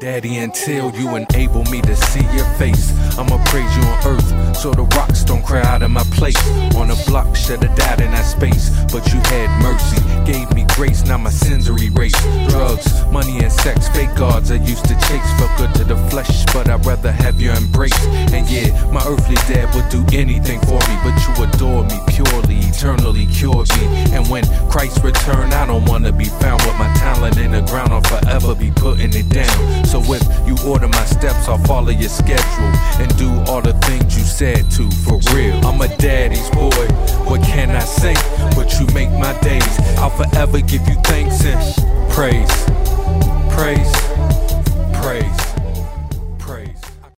Daddy, until you enable me to see your face, I'ma praise you on earth so the rocks don't cry out of my place. On a block, should've died in that space, but you had mercy, gave me grace, now my sins are erased. Drugs, money, and sex, fake gods I used to chase, felt good to the flesh, but I'd rather have your embrace. And yeah, my earthly dad would do anything for me, but you adore me purely, eternally cured me. And when Christ return, I don't wanna be found with my the ground, be putting it down. So if you order my steps, I'll follow your schedule and do all the things you said to for real. I'm a daddy's boy, what can I say? But you make my days. I'll forever give you thanks and praise, praise.